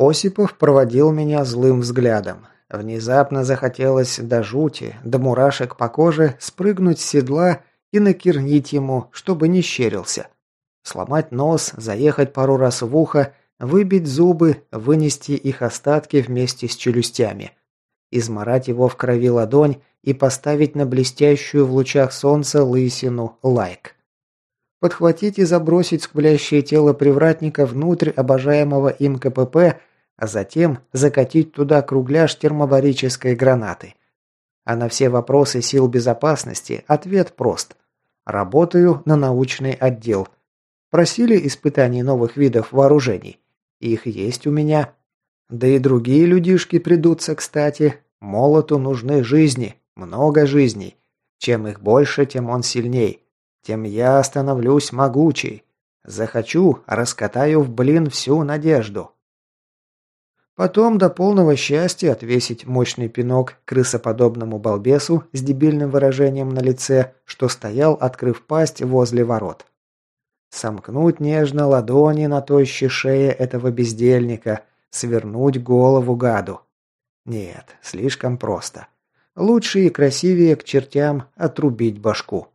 Осипов проводил меня злым взглядом. Внезапно захотелось до жути, до мурашек по коже спрыгнуть с седла и накернить ему, чтобы не щерился. Сломать нос, заехать пару раз в ухо, выбить зубы, вынести их остатки вместе с челюстями. Изморать его в крови ладонь и поставить на блестящую в лучах солнца лысину лайк. Подхватить и забросить скулящее тело привратника внутрь обожаемого им КПП, а затем закатить туда кругляш термобарической гранаты. А на все вопросы сил безопасности ответ прост. Работаю на научный отдел. Просили испытаний новых видов вооружений. Их есть у меня. Да и другие людишки придутся, кстати. Молоту нужны жизни, много жизней. Чем их больше, тем он сильней. Тем я становлюсь могучий. Захочу, раскатаю в блин всю надежду. Потом до полного счастья отвесить мощный пинок крысоподобному балбесу с дебильным выражением на лице, что стоял, открыв пасть возле ворот. Сомкнуть нежно ладони на тощей шее этого бездельника, свернуть голову гаду. Нет, слишком просто. Лучше и красивее к чертям отрубить башку.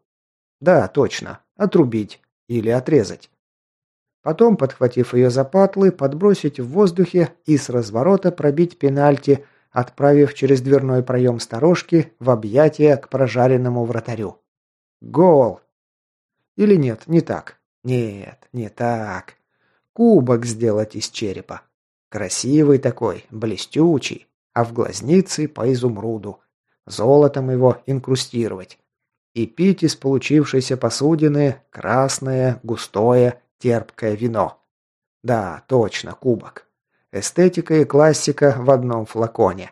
Да, точно, отрубить или отрезать. Потом, подхватив ее за патлы, подбросить в воздухе и с разворота пробить пенальти, отправив через дверной проем сторожки в объятия к прожаренному вратарю. Гол! Или нет, не так. Нет, не так. Кубок сделать из черепа. Красивый такой, блестючий, а в глазнице по изумруду. Золотом его инкрустировать. И пить из получившейся посудины красное, густое, терпкое вино. Да, точно, кубок. Эстетика и классика в одном флаконе.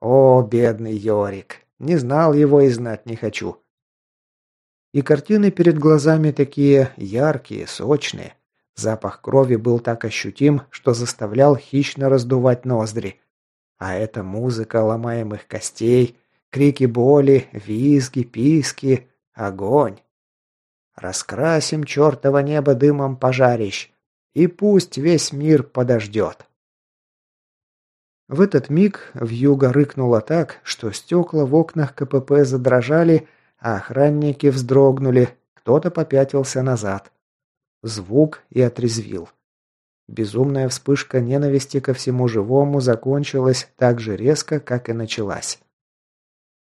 О, бедный Йорик. Не знал его и знать не хочу. И картины перед глазами такие яркие, сочные. Запах крови был так ощутим, что заставлял хищно раздувать ноздри. А эта музыка ломаемых костей, крики боли, визги, писки, огонь. Раскрасим чертово небо дымом пожарищ, и пусть весь мир подождет. В этот миг вьюга рыкнула так, что стекла в окнах КПП задрожали, а охранники вздрогнули, кто-то попятился назад. Звук и отрезвил. Безумная вспышка ненависти ко всему живому закончилась так же резко, как и началась.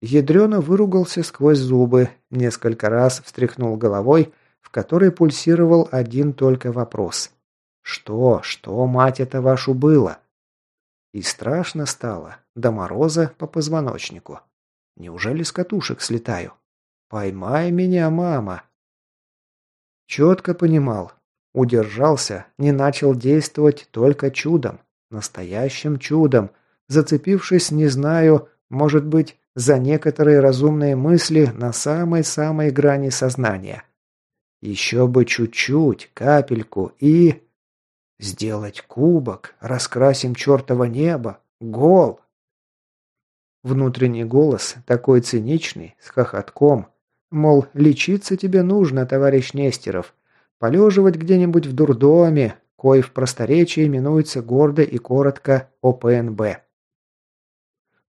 Ядрено выругался сквозь зубы, несколько раз встряхнул головой, в которой пульсировал один только вопрос. «Что, что, мать это вашу, было?» И страшно стало, до мороза по позвоночнику. Неужели с катушек слетаю? «Поймай меня, мама!» Четко понимал. Удержался, не начал действовать только чудом. Настоящим чудом. Зацепившись, не знаю, может быть, за некоторые разумные мысли на самой-самой грани сознания. Еще бы чуть-чуть, капельку и... Сделать кубок, раскрасим чертово небо, гол. Внутренний голос, такой циничный, с хохотком, Мол, лечиться тебе нужно, товарищ Нестеров. Полеживать где-нибудь в дурдоме, кой в просторечии именуется гордо и коротко ОПНБ.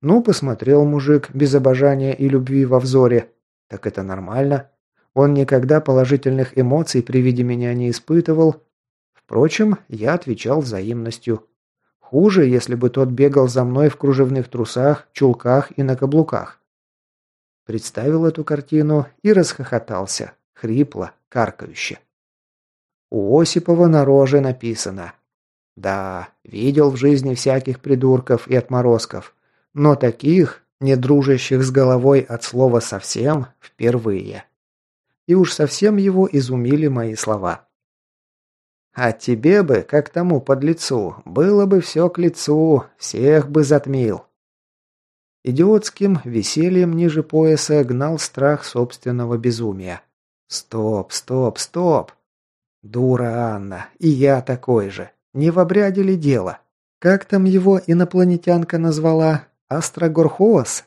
Ну, посмотрел мужик без обожания и любви во взоре. Так это нормально. Он никогда положительных эмоций при виде меня не испытывал. Впрочем, я отвечал взаимностью. Хуже, если бы тот бегал за мной в кружевных трусах, чулках и на каблуках. Представил эту картину и расхохотался, хрипло, каркающе. У Осипова на роже написано. Да, видел в жизни всяких придурков и отморозков, но таких, не дружащих с головой от слова совсем, впервые. И уж совсем его изумили мои слова. А тебе бы, как тому подлецу, было бы все к лицу, всех бы затмил. Идиотским весельем ниже пояса гнал страх собственного безумия. Стоп, стоп, стоп. Дура Анна, и я такой же. Не в обряде ли дело? Как там его инопланетянка назвала? Астрогорхоос?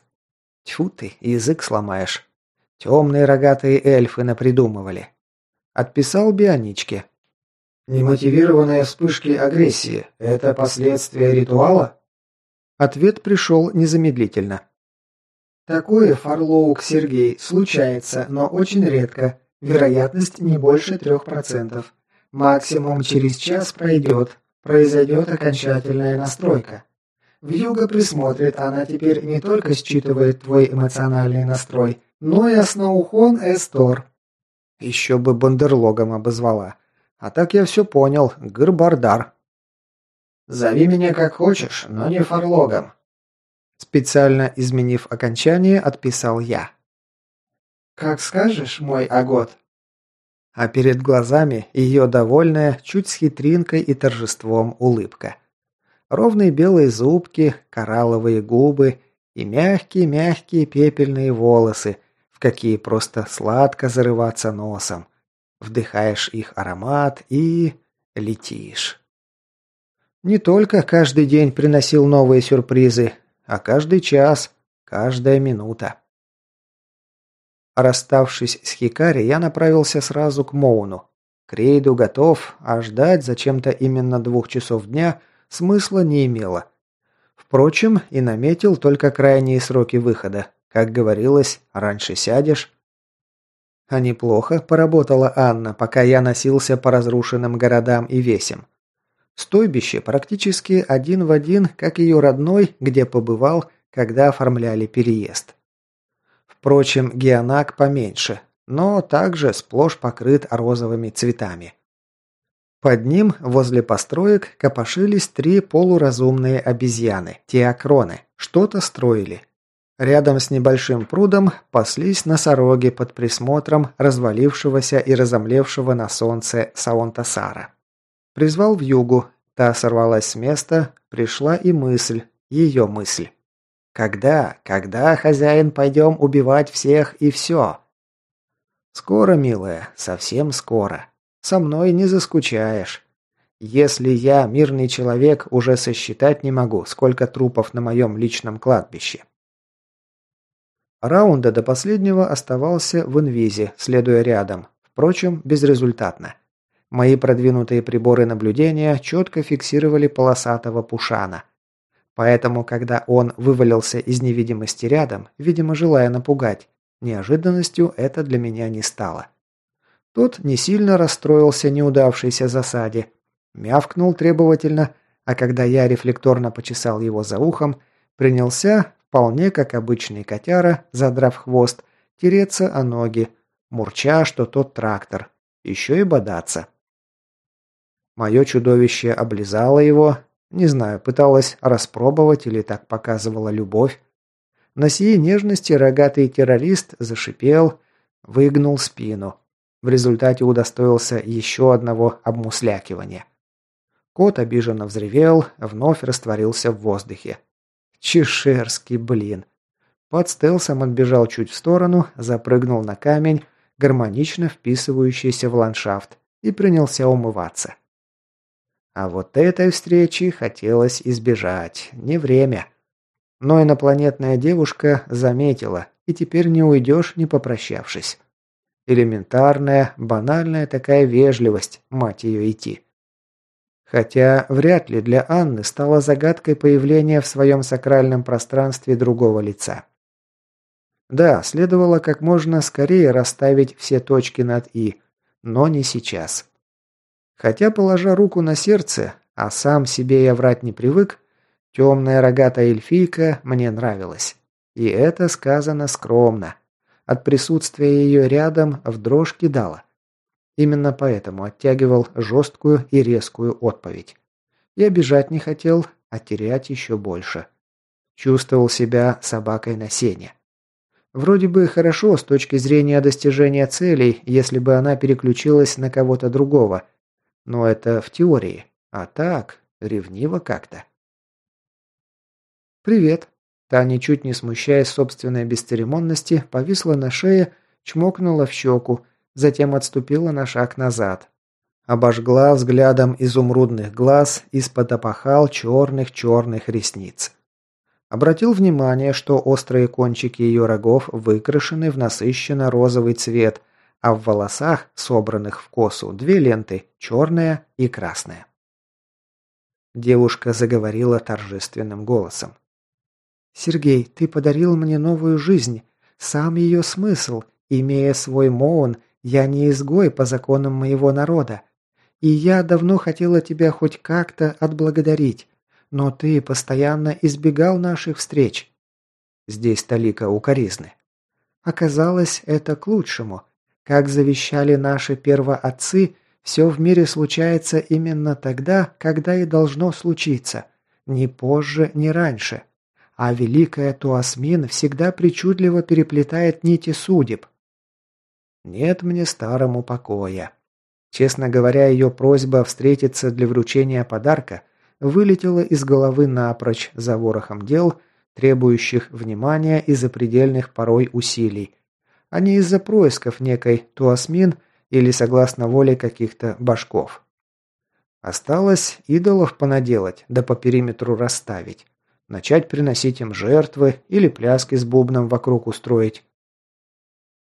Тьфу ты, язык сломаешь. Темные рогатые эльфы напридумывали. Отписал Бионичке. Немотивированные вспышки агрессии – это последствия ритуала? Ответ пришел незамедлительно. Такое, Фарлоук Сергей, случается, но очень редко. Вероятность не больше трех процентов. Максимум через час пройдет. Произойдет окончательная настройка. Вьюга присмотрит, она теперь не только считывает твой эмоциональный настрой, но и основухон Эстор. Еще бы бандерлогом обозвала. А так я все понял, Гырбардар. Зови меня как хочешь, но не фарлогом. Специально изменив окончание, отписал я. «Как скажешь, мой Агот». А перед глазами ее довольная, чуть с хитринкой и торжеством улыбка. Ровные белые зубки, коралловые губы и мягкие-мягкие пепельные волосы, в какие просто сладко зарываться носом. Вдыхаешь их аромат и... летишь. Не только каждый день приносил новые сюрпризы, а каждый час, каждая минута. Расставшись с Хикари, я направился сразу к Моуну. К рейду готов, а ждать зачем-то именно двух часов дня смысла не имело. Впрочем, и наметил только крайние сроки выхода. Как говорилось, раньше сядешь. А неплохо поработала Анна, пока я носился по разрушенным городам и весям. Стойбище практически один в один, как ее родной, где побывал, когда оформляли переезд. Впрочем, геонак поменьше, но также сплошь покрыт розовыми цветами. Под ним, возле построек, копошились три полуразумные обезьяны, теокроны, что-то строили. Рядом с небольшим прудом паслись носороги под присмотром развалившегося и разомлевшего на солнце Саонтасара. Призвал в югу, та сорвалась с места, пришла и мысль, ее мысль. Когда, когда, хозяин, пойдем убивать всех и все? Скоро, милая, совсем скоро. Со мной не заскучаешь. Если я, мирный человек, уже сосчитать не могу, сколько трупов на моем личном кладбище. Раунда до последнего оставался в инвизе, следуя рядом, впрочем, безрезультатно. Мои продвинутые приборы наблюдения четко фиксировали полосатого пушана. Поэтому, когда он вывалился из невидимости рядом, видимо, желая напугать, неожиданностью это для меня не стало. Тот не сильно расстроился неудавшейся засаде, мявкнул требовательно, а когда я рефлекторно почесал его за ухом, принялся, вполне как обычный котяра, задрав хвост, тереться о ноги, мурча, что тот трактор, еще и бодаться. Мое чудовище облизало его, не знаю, пыталось распробовать или так показывала любовь. На сии нежности рогатый террорист зашипел, выгнул спину. В результате удостоился еще одного обмуслякивания. Кот обиженно взревел, вновь растворился в воздухе. Чешерский блин. Под стелсом отбежал чуть в сторону, запрыгнул на камень, гармонично вписывающийся в ландшафт, и принялся умываться. А вот этой встречи хотелось избежать. Не время. Но инопланетная девушка заметила, и теперь не уйдешь, не попрощавшись. Элементарная, банальная такая вежливость, мать ее идти. Хотя вряд ли для Анны стало загадкой появления в своем сакральном пространстве другого лица. Да, следовало как можно скорее расставить все точки над «и», но не сейчас. Хотя, положа руку на сердце, а сам себе я врать не привык, темная рогатая эльфийка мне нравилась. И это сказано скромно. От присутствия ее рядом в дрожь кидала. Именно поэтому оттягивал жесткую и резкую отповедь. Я бежать не хотел, а терять еще больше. Чувствовал себя собакой на сене. Вроде бы хорошо с точки зрения достижения целей, если бы она переключилась на кого-то другого – но это в теории. А так, ревниво как-то. «Привет». Та, ничуть не смущаясь собственной бесцеремонности, повисла на шее, чмокнула в щеку, затем отступила на шаг назад. Обожгла взглядом изумрудных глаз из-под опахал черных-черных ресниц. Обратил внимание, что острые кончики ее рогов выкрашены в насыщенно розовый цвет, а в волосах, собранных в косу, две ленты – черная и красная. Девушка заговорила торжественным голосом. «Сергей, ты подарил мне новую жизнь, сам ее смысл. Имея свой Моун, я не изгой по законам моего народа. И я давно хотела тебя хоть как-то отблагодарить, но ты постоянно избегал наших встреч». Здесь Талика укоризны. Оказалось, это к лучшему. Как завещали наши первоотцы, все в мире случается именно тогда, когда и должно случиться. Ни позже, ни раньше. А великая Туасмин всегда причудливо переплетает нити судеб. Нет мне старому покоя. Честно говоря, ее просьба встретиться для вручения подарка вылетела из головы напрочь за ворохом дел, требующих внимания и запредельных порой усилий, а не из-за происков некой Туасмин или согласно воле каких-то башков. Осталось идолов понаделать, да по периметру расставить. Начать приносить им жертвы или пляски с бубном вокруг устроить.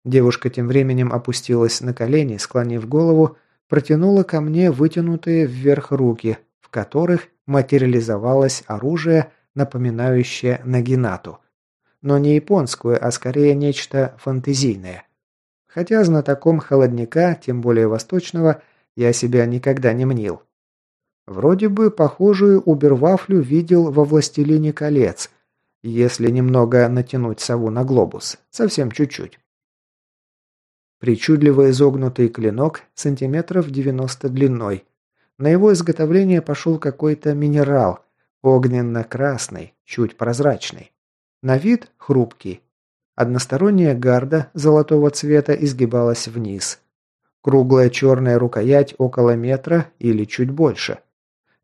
Девушка тем временем опустилась на колени, склонив голову, протянула ко мне вытянутые вверх руки, в которых материализовалось оружие, напоминающее нагинату но не японскую, а скорее нечто фантазийное. Хотя знатоком холодника, тем более восточного, я себя никогда не мнил. Вроде бы похожую убервафлю видел во «Властелине колец», если немного натянуть сову на глобус, совсем чуть-чуть. Причудливо изогнутый клинок, сантиметров 90 длиной. На его изготовление пошел какой-то минерал, огненно-красный, чуть прозрачный. На вид хрупкий. Односторонняя гарда золотого цвета изгибалась вниз. Круглая черная рукоять около метра или чуть больше.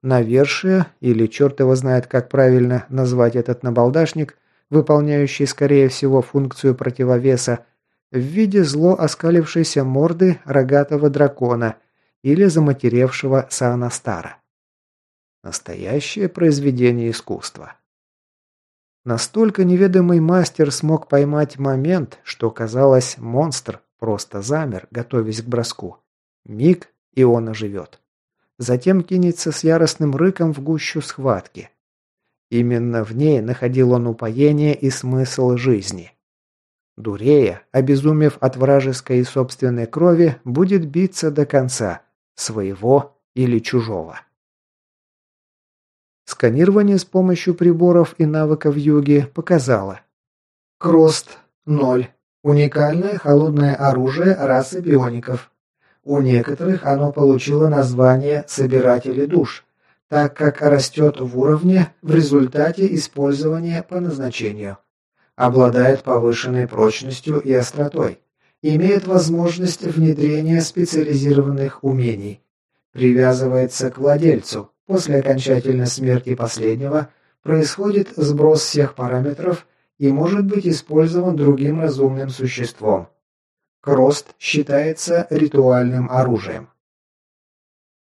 Навершие, или черт его знает, как правильно назвать этот набалдашник, выполняющий, скорее всего, функцию противовеса, в виде зло оскалившейся морды рогатого дракона или заматеревшего Саанастара. Настоящее произведение искусства. Настолько неведомый мастер смог поймать момент, что, казалось, монстр просто замер, готовясь к броску. Миг, и он оживет. Затем кинется с яростным рыком в гущу схватки. Именно в ней находил он упоение и смысл жизни. Дурея, обезумев от вражеской и собственной крови, будет биться до конца, своего или чужого. Сканирование с помощью приборов и навыков йоги показало. Крост – 0. Уникальное холодное оружие расы биоников. У некоторых оно получило название «собиратели душ», так как растет в уровне в результате использования по назначению. Обладает повышенной прочностью и остротой. Имеет возможность внедрения специализированных умений. Привязывается к владельцу, После окончательной смерти последнего происходит сброс всех параметров и может быть использован другим разумным существом. Крост считается ритуальным оружием.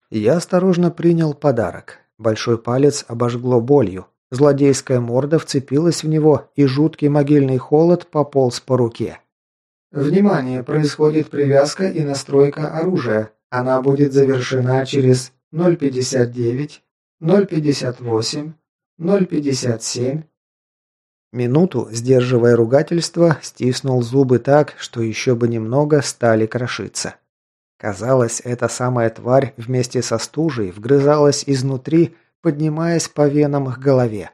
Я осторожно принял подарок. Большой палец обожгло болью. Злодейская морда вцепилась в него, и жуткий могильный холод пополз по руке. Внимание! Происходит привязка и настройка оружия. Она будет завершена через 059, 058, 057. Минуту, сдерживая ругательство, стиснул зубы так, что еще бы немного стали крошиться. Казалось, эта самая тварь вместе со стужей вгрызалась изнутри, поднимаясь по венам к голове.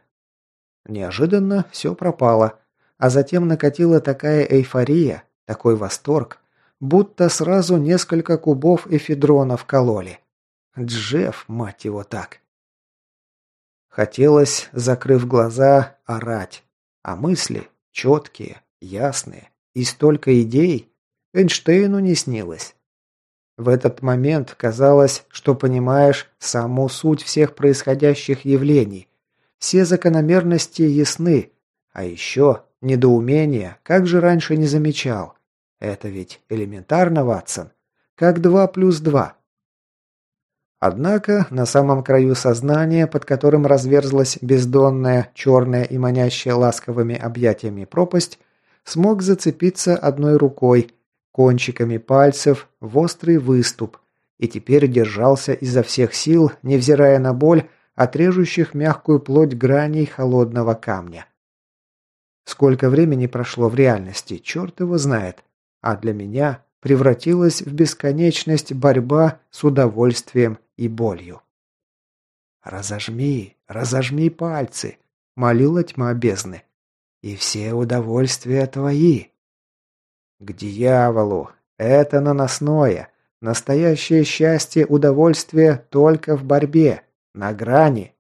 Неожиданно все пропало, а затем накатила такая эйфория, такой восторг, будто сразу несколько кубов эфедронов кололи. Джефф, мать его так. Хотелось, закрыв глаза, орать. А мысли четкие, ясные. И столько идей Эйнштейну не снилось. В этот момент казалось, что понимаешь саму суть всех происходящих явлений. Все закономерности ясны. А еще недоумение, как же раньше не замечал. Это ведь элементарно, Ватсон. Как два плюс два. Однако на самом краю сознания, под которым разверзлась бездонная, черная и манящая ласковыми объятиями пропасть, смог зацепиться одной рукой, кончиками пальцев в острый выступ, и теперь держался изо всех сил, невзирая на боль, отрежущих мягкую плоть граней холодного камня. Сколько времени прошло в реальности, черт его знает, а для меня превратилась в бесконечность борьба с удовольствием и болью. «Разожми, разожми пальцы», — молила тьма бездны, — «и все удовольствия твои». «К дьяволу! Это наносное! Настоящее счастье, удовольствие только в борьбе, на грани,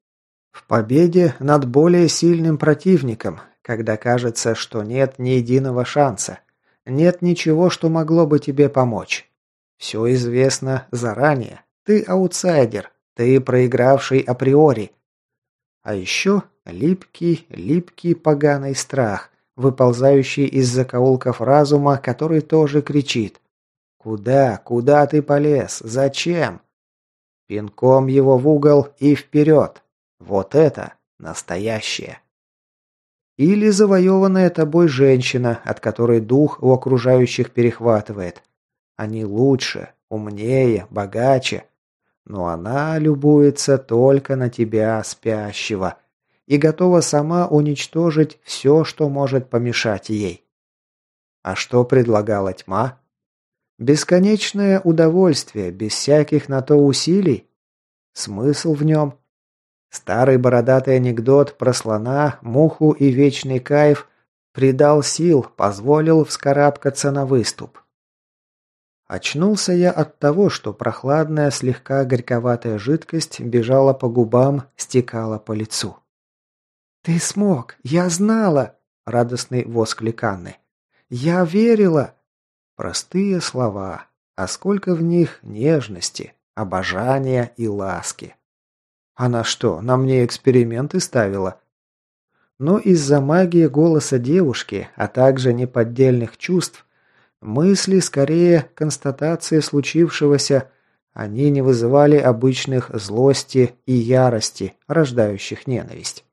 в победе над более сильным противником, когда кажется, что нет ни единого шанса, нет ничего, что могло бы тебе помочь. Все известно заранее. Ты аутсайдер, ты проигравший априори. А еще липкий, липкий поганый страх, выползающий из закоулков разума, который тоже кричит. «Куда? Куда ты полез? Зачем?» Пинком его в угол и вперед. Вот это настоящее. Или завоеванная тобой женщина, от которой дух у окружающих перехватывает. Они лучше, умнее, богаче. Но она любуется только на тебя, спящего, и готова сама уничтожить все, что может помешать ей. А что предлагала тьма? Бесконечное удовольствие, без всяких на то усилий. Смысл в нем? Старый бородатый анекдот про слона, муху и вечный кайф придал сил, позволил вскарабкаться на выступ. Очнулся я от того, что прохладная, слегка горьковатая жидкость бежала по губам, стекала по лицу. «Ты смог! Я знала!» — радостный восклик Анны. «Я верила!» Простые слова, а сколько в них нежности, обожания и ласки. Она что, на мне эксперименты ставила? Но из-за магии голоса девушки, а также неподдельных чувств, мысли скорее констатации случившегося, они не вызывали обычных злости и ярости, рождающих ненависть.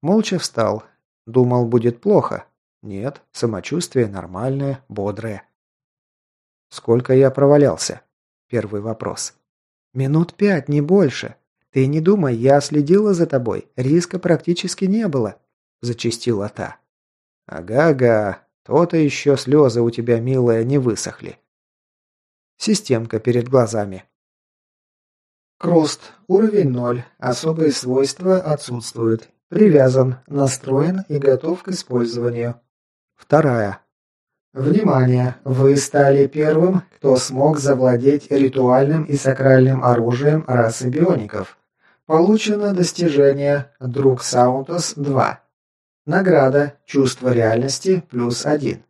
Молча встал. Думал, будет плохо, нет, самочувствие нормальное, бодрое. Сколько я провалялся? Первый вопрос. Минут пять, не больше. Ты не думай, я следила за тобой. Риска практически не было, зачастила та. Ага-ага, то-то еще слезы у тебя, милая, не высохли. Системка перед глазами. Крост. Уровень 0. Особые свойства отсутствуют. Привязан, настроен и готов к использованию. Вторая. Внимание! Вы стали первым, кто смог завладеть ритуальным и сакральным оружием расы биоников. Получено достижение «Друг Саунтос-2». Награда «Чувство реальности» плюс один.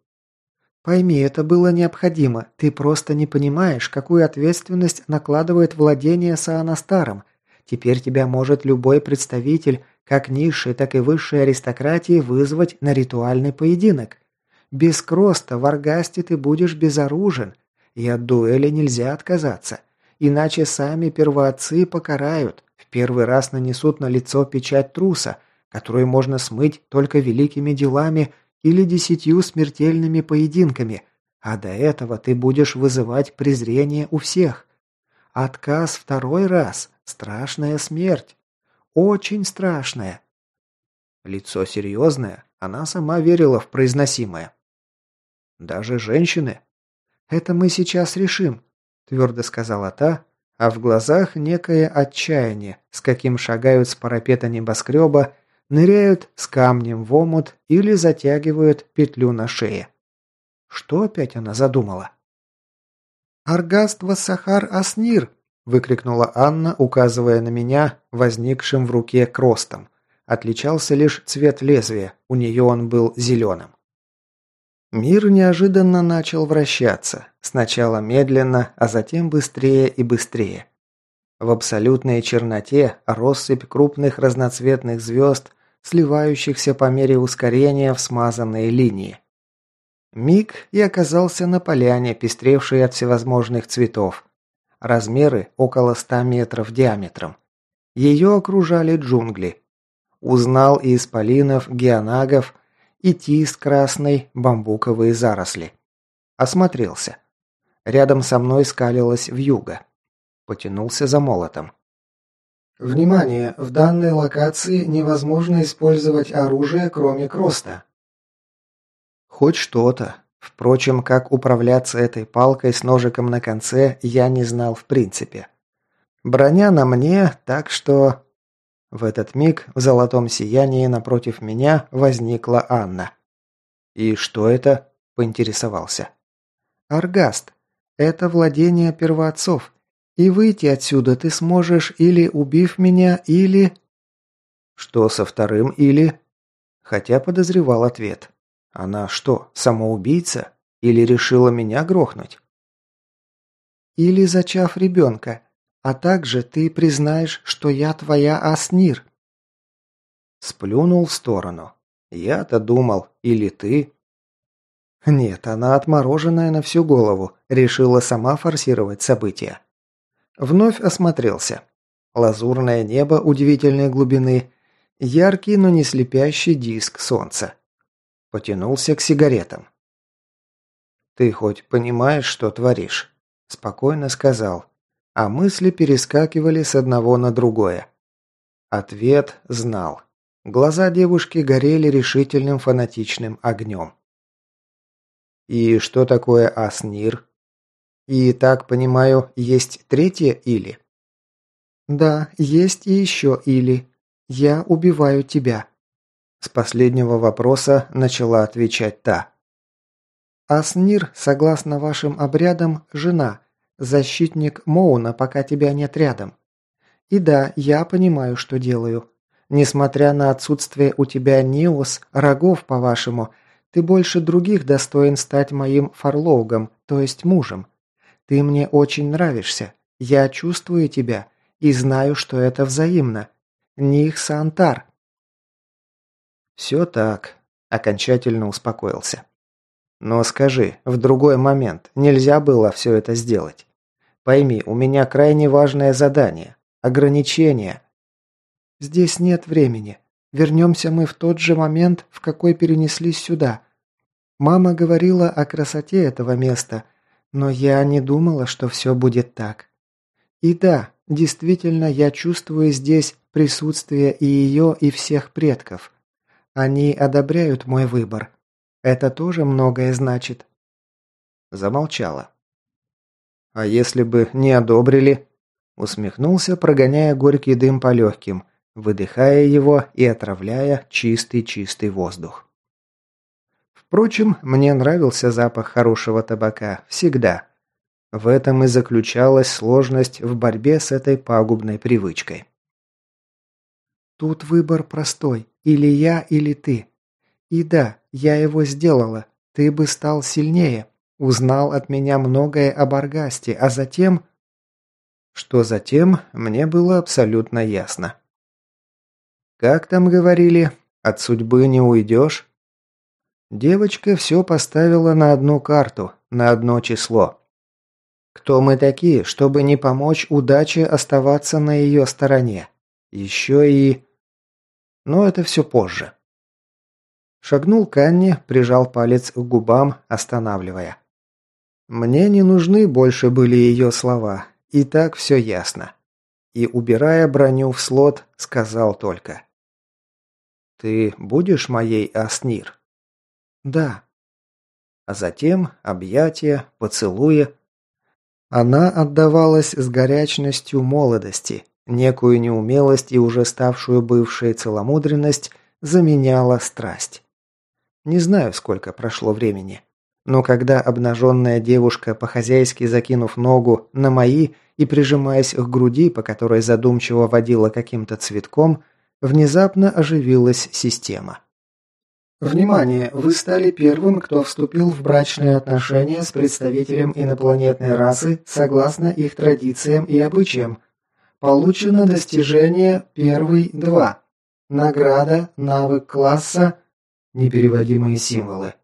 Пойми, это было необходимо. Ты просто не понимаешь, какую ответственность накладывает владение Саанастаром. Теперь тебя может любой представитель, как низшей, так и высшей аристократии, вызвать на ритуальный поединок. Без кроста в Аргасте ты будешь безоружен, и от дуэли нельзя отказаться. Иначе сами первоотцы покарают, в первый раз нанесут на лицо печать труса, которую можно смыть только великими делами или десятью смертельными поединками, а до этого ты будешь вызывать презрение у всех. Отказ второй раз – страшная смерть. Очень страшная. Лицо серьезное, она сама верила в произносимое. Даже женщины? Это мы сейчас решим, твердо сказала та, а в глазах некое отчаяние, с каким шагают с парапета небоскреба, ныряют с камнем в омут или затягивают петлю на шее. Что опять она задумала? «Аргаство Сахар Аснир!» – выкрикнула Анна, указывая на меня, возникшим в руке кростом. Отличался лишь цвет лезвия, у нее он был зеленым. Мир неожиданно начал вращаться. Сначала медленно, а затем быстрее и быстрее. В абсолютной черноте россыпь крупных разноцветных звезд, сливающихся по мере ускорения в смазанные линии. Миг и оказался на поляне, пестревшей от всевозможных цветов. Размеры около ста метров диаметром. Ее окружали джунгли. Узнал и исполинов, геонагов, и тис красной, бамбуковые заросли. Осмотрелся. Рядом со мной скалилась вьюга. Потянулся за молотом. Внимание! В данной локации невозможно использовать оружие, кроме кроста. Хоть что-то. Впрочем, как управляться этой палкой с ножиком на конце, я не знал в принципе. Броня на мне, так что... В этот миг в золотом сиянии напротив меня возникла Анна. «И что это?» – поинтересовался. «Аргаст. Это владение первоотцов. И выйти отсюда ты сможешь или убив меня, или...» «Что со вторым или...» Хотя подозревал ответ. «Она что, самоубийца? Или решила меня грохнуть?» «Или зачав ребенка. А также ты признаешь, что я твоя Аснир». Сплюнул в сторону. Я-то думал, или ты, нет, она отмороженная на всю голову, решила сама форсировать события. Вновь осмотрелся. Лазурное небо удивительной глубины, яркий, но не слепящий диск солнца. Потянулся к сигаретам. «Ты хоть понимаешь, что творишь?» – спокойно сказал, а мысли перескакивали с одного на другое. Ответ знал. Глаза девушки горели решительным фанатичным огнем. И что такое Аснир? И, так понимаю, есть третье или? Да, есть и еще или. Я убиваю тебя. С последнего вопроса начала отвечать та. Аснир, согласно вашим обрядам, жена, защитник Моуна, пока тебя нет рядом. И да, я понимаю, что делаю. Несмотря на отсутствие у тебя Ниос, рогов, по-вашему, ты больше других достоин стать моим фарлоугом, то есть мужем. Ты мне очень нравишься. Я чувствую тебя и знаю, что это взаимно. Них Сантар. Все так. Окончательно успокоился. Но скажи, в другой момент нельзя было все это сделать. Пойми, у меня крайне важное задание. Ограничение. Здесь нет времени. Вернемся мы в тот же момент, в какой перенеслись сюда. Мама говорила о красоте этого места, но я не думала, что все будет так. И да, действительно, я чувствую здесь присутствие и ее, и всех предков. Они одобряют мой выбор. Это тоже многое значит. Замолчала. А если бы не одобрили? Усмехнулся, прогоняя горький дым по легким – выдыхая его и отравляя чистый-чистый воздух. Впрочем, мне нравился запах хорошего табака всегда. В этом и заключалась сложность в борьбе с этой пагубной привычкой. Тут выбор простой. Или я, или ты. И да, я его сделала. Ты бы стал сильнее. Узнал от меня многое об Аргасте, а затем... Что затем, мне было абсолютно ясно. Как там говорили, от судьбы не уйдешь? Девочка все поставила на одну карту, на одно число. Кто мы такие, чтобы не помочь удаче оставаться на ее стороне? Еще и... Но это все позже. Шагнул к Анне, прижал палец к губам, останавливая. Мне не нужны больше были ее слова, и так все ясно и, убирая броню в слот, сказал только. «Ты будешь моей Аснир?» «Да». А затем объятия, поцелуи. Она отдавалась с горячностью молодости, некую неумелость и уже ставшую бывшей целомудренность заменяла страсть. Не знаю, сколько прошло времени. Но когда обнаженная девушка, по-хозяйски закинув ногу на мои и прижимаясь к груди, по которой задумчиво водила каким-то цветком, внезапно оживилась система. Внимание! Вы стали первым, кто вступил в брачные отношения с представителем инопланетной расы согласно их традициям и обычаям. Получено достижение первый 2. Награда, навык класса, непереводимые символы.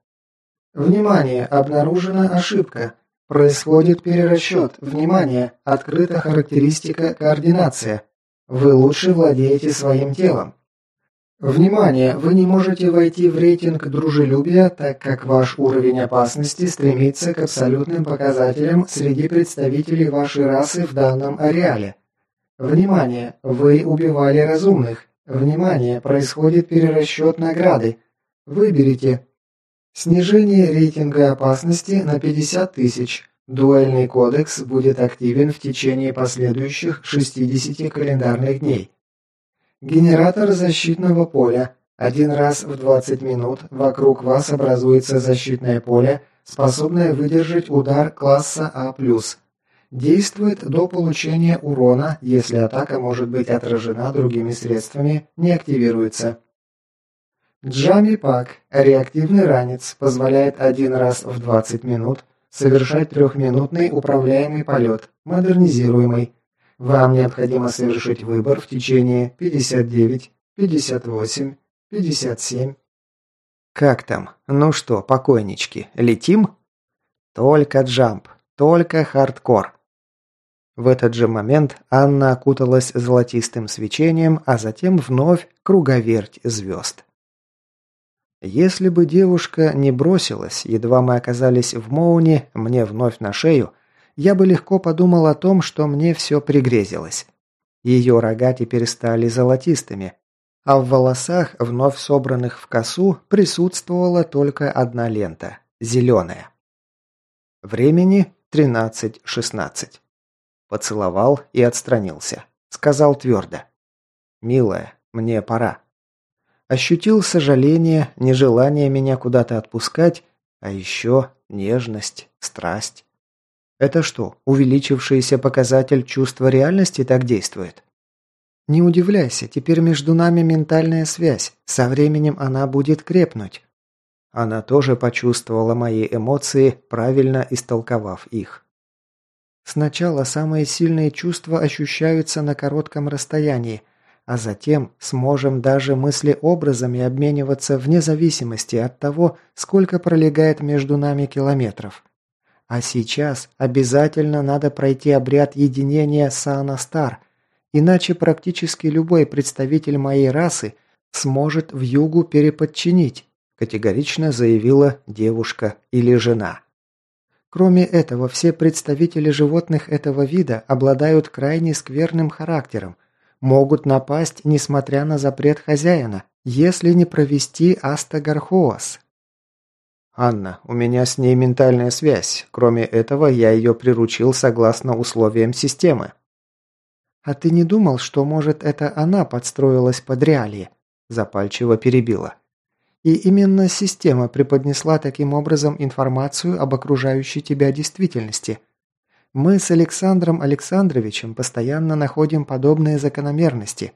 Внимание! Обнаружена ошибка. Происходит перерасчет. Внимание! Открыта характеристика координация. Вы лучше владеете своим телом. Внимание! Вы не можете войти в рейтинг дружелюбия, так как ваш уровень опасности стремится к абсолютным показателям среди представителей вашей расы в данном ареале. Внимание! Вы убивали разумных. Внимание! Происходит перерасчет награды. Выберите. Снижение рейтинга опасности на 50 тысяч. Дуэльный кодекс будет активен в течение последующих 60 календарных дней. Генератор защитного поля. Один раз в 20 минут вокруг вас образуется защитное поле, способное выдержать удар класса А+. Действует до получения урона, если атака может быть отражена другими средствами, не активируется. Джами Пак, реактивный ранец, позволяет один раз в 20 минут совершать трехминутный управляемый полет, модернизируемый. Вам необходимо совершить выбор в течение 59, 58, 57. Как там? Ну что, покойнички, летим? Только джамп, только хардкор. В этот же момент Анна окуталась золотистым свечением, а затем вновь круговерть звезд. Если бы девушка не бросилась, едва мы оказались в Моуне, мне вновь на шею, я бы легко подумал о том, что мне все пригрезилось. Ее рога теперь стали золотистыми, а в волосах, вновь собранных в косу, присутствовала только одна лента – зеленая. Времени 13.16. Поцеловал и отстранился. Сказал твердо. «Милая, мне пора». Ощутил сожаление, нежелание меня куда-то отпускать, а еще нежность, страсть. Это что, увеличившийся показатель чувства реальности так действует? Не удивляйся, теперь между нами ментальная связь. Со временем она будет крепнуть. Она тоже почувствовала мои эмоции, правильно истолковав их. Сначала самые сильные чувства ощущаются на коротком расстоянии, а затем сможем даже мыслеобразами обмениваться вне зависимости от того, сколько пролегает между нами километров. А сейчас обязательно надо пройти обряд единения с Анастар, иначе практически любой представитель моей расы сможет в югу переподчинить, категорично заявила девушка или жена. Кроме этого, все представители животных этого вида обладают крайне скверным характером, могут напасть, несмотря на запрет хозяина, если не провести астагархоас. «Анна, у меня с ней ментальная связь. Кроме этого, я ее приручил согласно условиям системы». «А ты не думал, что, может, это она подстроилась под реалии?» Запальчиво перебила. «И именно система преподнесла таким образом информацию об окружающей тебя действительности. Мы с Александром Александровичем постоянно находим подобные закономерности.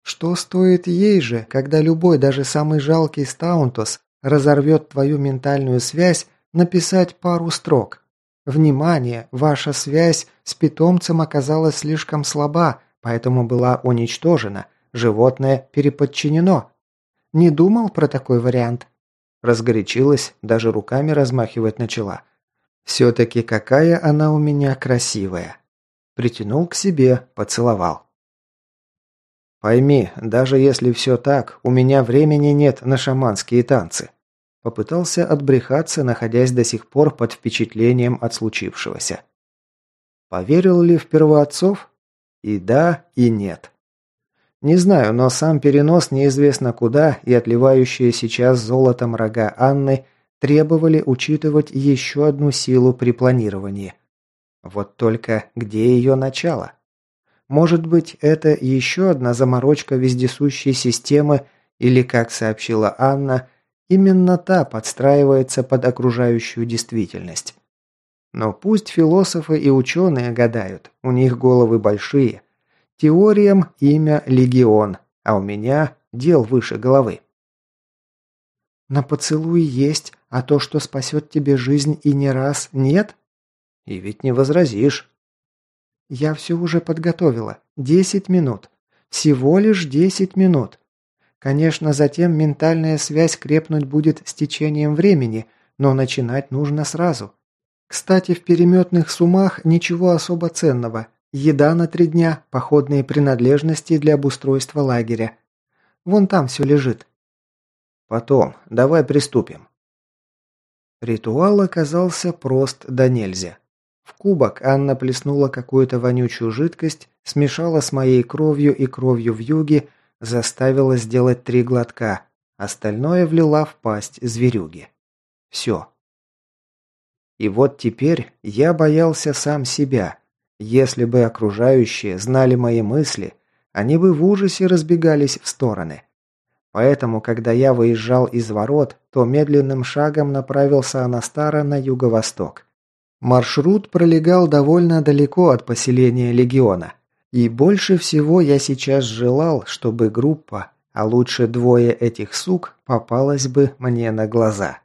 Что стоит ей же, когда любой, даже самый жалкий Стаунтос, разорвет твою ментальную связь, написать пару строк? Внимание, ваша связь с питомцем оказалась слишком слаба, поэтому была уничтожена. Животное переподчинено. Не думал про такой вариант? Разгорячилась, даже руками размахивать начала. Все-таки какая она у меня красивая. Притянул к себе, поцеловал. Пойми, даже если все так, у меня времени нет на шаманские танцы. Попытался отбрехаться, находясь до сих пор под впечатлением от случившегося. Поверил ли в первоотцов? И да, и нет. Не знаю, но сам перенос неизвестно куда и отливающие сейчас золотом рога Анны – требовали учитывать еще одну силу при планировании. Вот только где ее начало? Может быть, это еще одна заморочка вездесущей системы, или, как сообщила Анна, именно та подстраивается под окружающую действительность. Но пусть философы и ученые гадают, у них головы большие. Теориям имя Легион, а у меня дел выше головы. На поцелуй есть, а то, что спасет тебе жизнь и не раз, нет? И ведь не возразишь. Я все уже подготовила. Десять минут. Всего лишь десять минут. Конечно, затем ментальная связь крепнуть будет с течением времени, но начинать нужно сразу. Кстати, в переметных сумах ничего особо ценного. Еда на три дня, походные принадлежности для обустройства лагеря. Вон там все лежит». «Потом. Давай приступим». Ритуал оказался прост да нельзя. В кубок Анна плеснула какую-то вонючую жидкость, смешала с моей кровью и кровью в юге, заставила сделать три глотка, остальное влила в пасть зверюги. Все. И вот теперь я боялся сам себя. Если бы окружающие знали мои мысли, они бы в ужасе разбегались в стороны. Поэтому, когда я выезжал из ворот, то медленным шагом направился Анастара на юго-восток. Маршрут пролегал довольно далеко от поселения Легиона. И больше всего я сейчас желал, чтобы группа, а лучше двое этих сук, попалась бы мне на глаза.